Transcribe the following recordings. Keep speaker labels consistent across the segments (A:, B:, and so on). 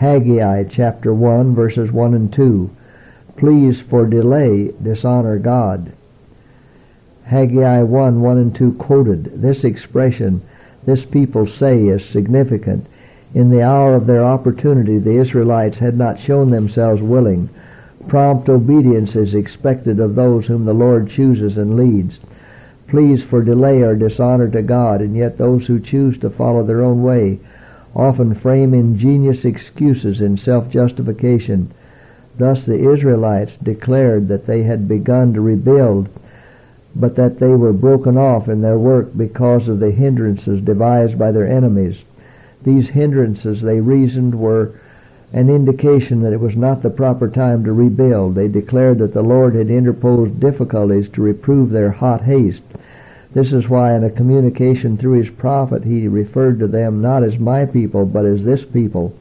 A: Haggai chapter 1 verses 1 and 2. Pleas for delay dishonor God. Haggai 1, 1 and 2 quoted. This expression, this people say, is significant. In the hour of their opportunity, the Israelites had not shown themselves willing. Prompt obedience is expected of those whom the Lord chooses and leads. Pleas for delay are dishonor to God, and yet those who choose to follow their own way often frame ingenious excuses in self-justification. Thus the Israelites declared that they had begun to rebuild but that they were broken off in their work because of the hindrances devised by their enemies. These hindrances, they reasoned, were an indication that it was not the proper time to rebuild. They declared that the Lord had interposed difficulties to reprove their hot haste. This is why in a communication through his prophet he referred to them not as my people but as this people.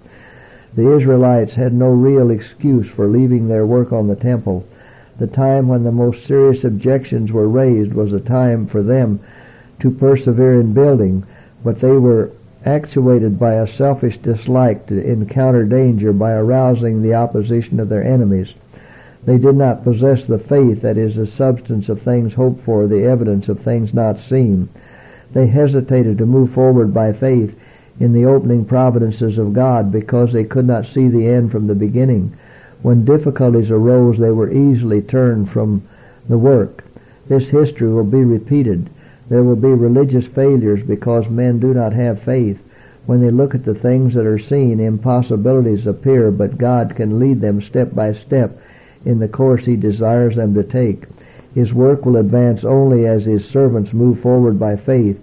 A: The Israelites had no real excuse for leaving their work on the temple. The time when the most serious objections were raised was a time for them to persevere in building, but they were actuated by a selfish dislike to encounter danger by arousing the opposition of their enemies. They did not possess the faith that is the substance of things hoped for, the evidence of things not seen. They hesitated to move forward by faith in the opening providences of God because they could not see the end from the beginning. When difficulties arose, they were easily turned from the work. This history will be repeated. There will be religious failures because men do not have faith. When they look at the things that are seen, impossibilities appear, but God can lead them step by step in the course He desires them to take. His work will advance only as His servants move forward by faith,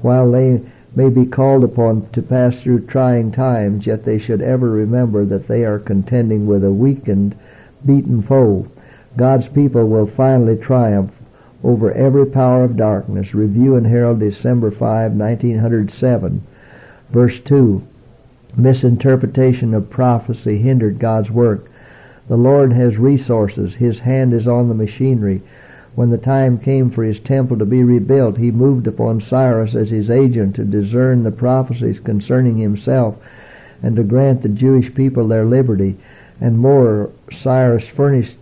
A: while they may be called upon to pass through trying times, yet they should ever remember that they are contending with a weakened, beaten foe. God's people will finally triumph over every power of darkness. Review and Herald, December 5, 1907. Verse 2. Misinterpretation of prophecy hindered God's work. The Lord has resources. His hand is on the machinery. When the time came for his temple to be rebuilt, he moved upon Cyrus as his agent to discern the prophecies concerning himself and to grant the Jewish people their liberty. And more, Cyrus furnished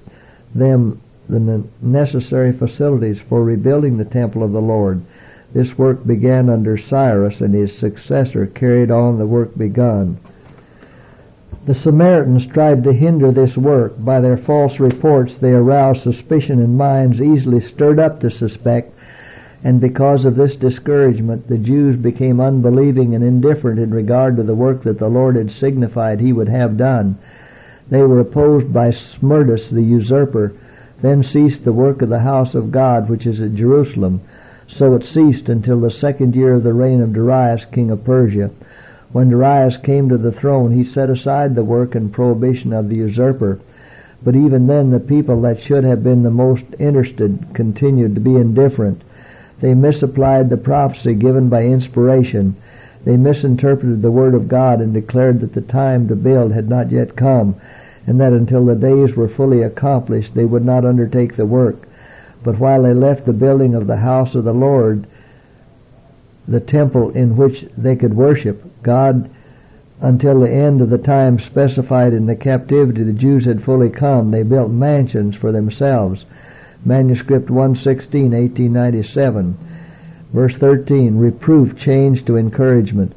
A: them the necessary facilities for rebuilding the temple of the Lord. This work began under Cyrus, and his successor carried on the work begun. The Samaritans tried to hinder this work. By their false reports, they aroused suspicion in minds easily stirred up to suspect, and because of this discouragement, the Jews became unbelieving and indifferent in regard to the work that the Lord had signified he would have done. They were opposed by Smerdis the usurper, then ceased the work of the house of God which is at Jerusalem. So it ceased until the second year of the reign of Darius, king of Persia. When Darius came to the throne, he set aside the work and prohibition of the usurper. But even then, the people that should have been the most interested continued to be indifferent. They misapplied the prophecy given by inspiration. They misinterpreted the word of God and declared that the time to build had not yet come, and that until the days were fully accomplished they would not undertake the work. But while they left the building of the house of the Lord, the temple in which they could worship God until the end of the time specified in the captivity the Jews had fully come. They built mansions for themselves. Manuscript 116, 1897. Verse 13, reproof changed to encouragement.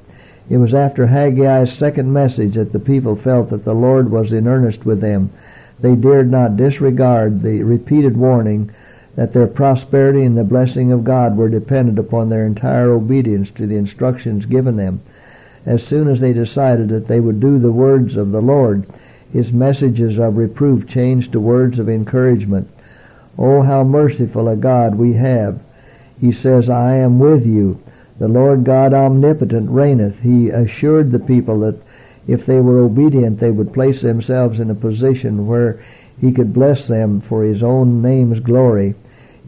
A: It was after Haggai's second message that the people felt that the Lord was in earnest with them. They dared not disregard the repeated warning that their prosperity and the blessing of God were dependent upon their entire obedience to the instructions given them. As soon as they decided that they would do the words of the Lord, his messages of reproof changed to words of encouragement. Oh, how merciful a God we have. He says, I am with you. The Lord God omnipotent reigneth. He assured the people that if they were obedient, they would place themselves in a position where he could bless them for his own name's glory.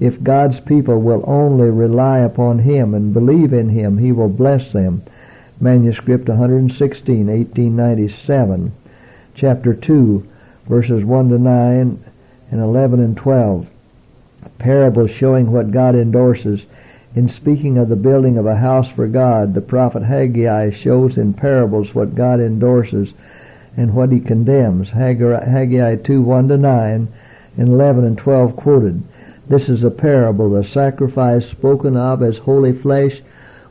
A: If God's people will only rely upon Him and believe in Him, He will bless them. Manuscript 116, 1897. Chapter 2, verses 1 to 9 and 11 and 12. Parables showing what God endorses. In speaking of the building of a house for God, the prophet Haggai shows in parables what God endorses. and what he condemns. Haggai 2, 1 to 9, and 11 and 12 quoted. This is a parable. The sacrifice spoken of as holy flesh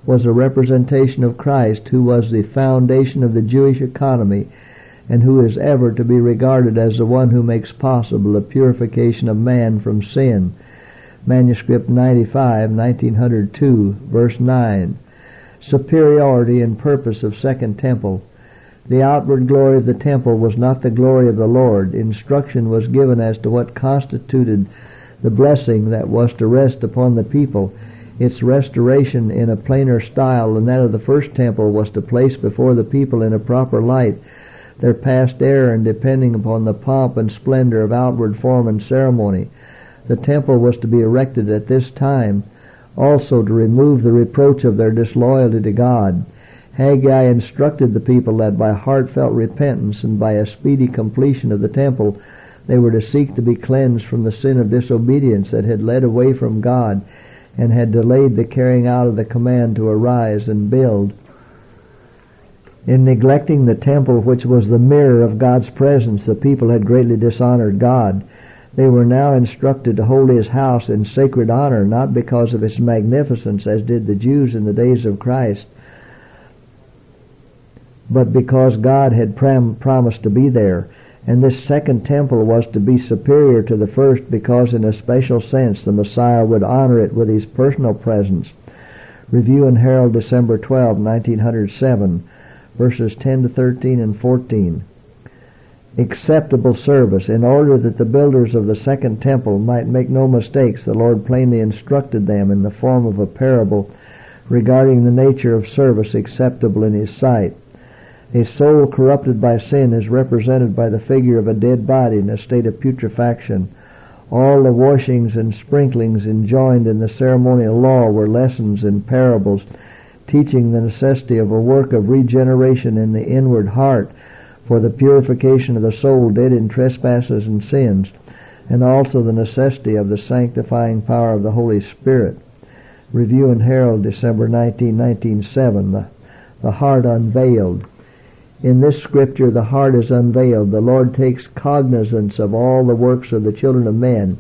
A: was a representation of Christ, who was the foundation of the Jewish economy, and who is ever to be regarded as the one who makes possible the purification of man from sin. Manuscript 95, 1902, verse 9. Superiority and purpose of Second Temple. The outward glory of the temple was not the glory of the Lord. Instruction was given as to what constituted the blessing that was to rest upon the people. Its restoration in a plainer style than that of the first temple was to place before the people in a proper light their past error and depending upon the pomp and splendor of outward form and ceremony. The temple was to be erected at this time also to remove the reproach of their disloyalty to God. Haggai instructed the people that by heartfelt repentance and by a speedy completion of the temple they were to seek to be cleansed from the sin of disobedience that had led away from God and had delayed the carrying out of the command to arise and build. In neglecting the temple which was the mirror of God's presence, the people had greatly dishonored God. They were now instructed to hold his house in sacred honor, not because of its magnificence as did the Jews in the days of Christ, but because God had prom- promised to be there. And this second temple was to be superior to the first because in a special sense the Messiah would honor it with his personal presence. Review and Herald, December 12, 1907, verses 10 to 13 and 14. Acceptable service. In order that the builders of the second temple might make no mistakes, the Lord plainly instructed them in the form of a parable regarding the nature of service acceptable in His sight. A soul corrupted by sin is represented by the figure of a dead body in a state of putrefaction. All the washings and sprinklings enjoined in the ceremonial law were lessons and parables, teaching the necessity of a work of regeneration in the inward heart for the purification of the soul dead in trespasses and sins, and also the necessity of the sanctifying power of the Holy Spirit. Review and Herald, December 19, 1907. The, the heart unveiled. In this scripture, the heart is unveiled. The Lord takes cognizance of all the works of the children of men.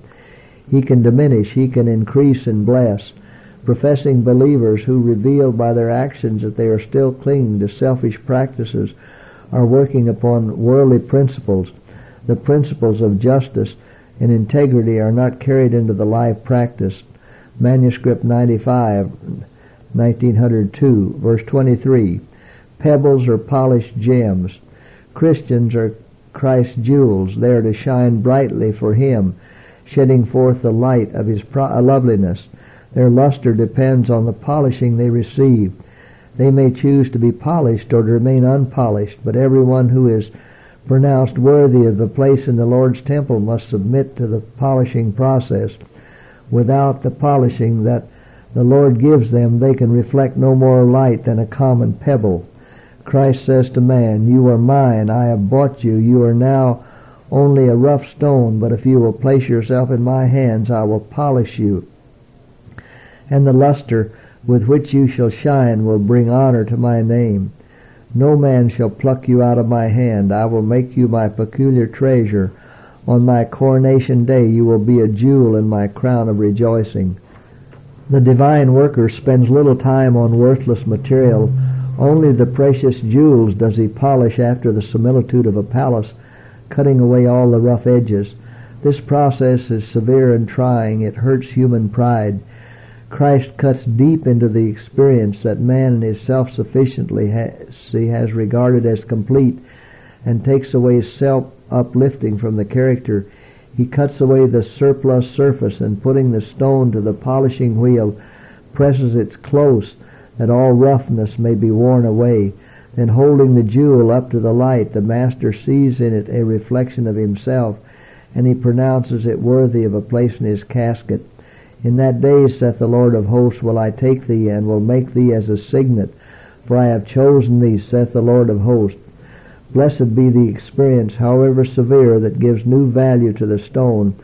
A: He can diminish, He can increase and bless. Professing believers who reveal by their actions that they are still clinging to selfish practices are working upon worldly principles. The principles of justice and integrity are not carried into the life practice. Manuscript 95, 1902, verse 23 pebbles or polished gems. Christians are Christ's jewels. there to shine brightly for Him, shedding forth the light of His uh, loveliness. Their luster depends on the polishing they receive. They may choose to be polished or to remain unpolished, but everyone who is pronounced worthy of the place in the Lord's temple must submit to the polishing process. Without the polishing that the Lord gives them, they can reflect no more light than a common pebble. Christ says to man, You are mine, I have bought you, you are now only a rough stone, but if you will place yourself in my hands, I will polish you. And the luster with which you shall shine will bring honor to my name. No man shall pluck you out of my hand. I will make you my peculiar treasure. On my coronation day you will be a jewel in my crown of rejoicing. The divine worker spends little time on worthless material only the precious jewels does he polish after the similitude of a palace, cutting away all the rough edges. This process is severe and trying. It hurts human pride. Christ cuts deep into the experience that man in his self-sufficiency has regarded as complete and takes away self-uplifting from the character. He cuts away the surplus surface and putting the stone to the polishing wheel presses it close that all roughness may be worn away. Then holding the jewel up to the light, the Master sees in it a reflection of himself, and he pronounces it worthy of a place in his casket. In that day, saith the Lord of hosts, will I take thee, and will make thee as a signet, for I have chosen thee, saith the Lord of hosts. Blessed be the experience, however severe, that gives new value to the stone,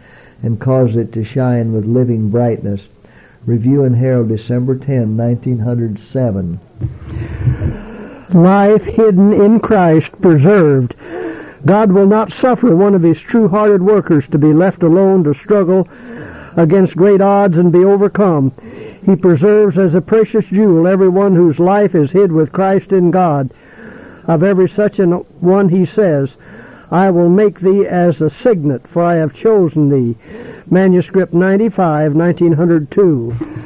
A: and causes it to shine with living brightness. Review and Herald, December 10, 1907.
B: Life hidden in Christ preserved. God will not suffer one of his true-hearted workers to be left alone to struggle against great odds and be overcome. He preserves as a precious jewel everyone whose life is hid with Christ in God. Of every such an one he says, I will make thee as a signet, for I have chosen thee. Manuscript 95, 1902.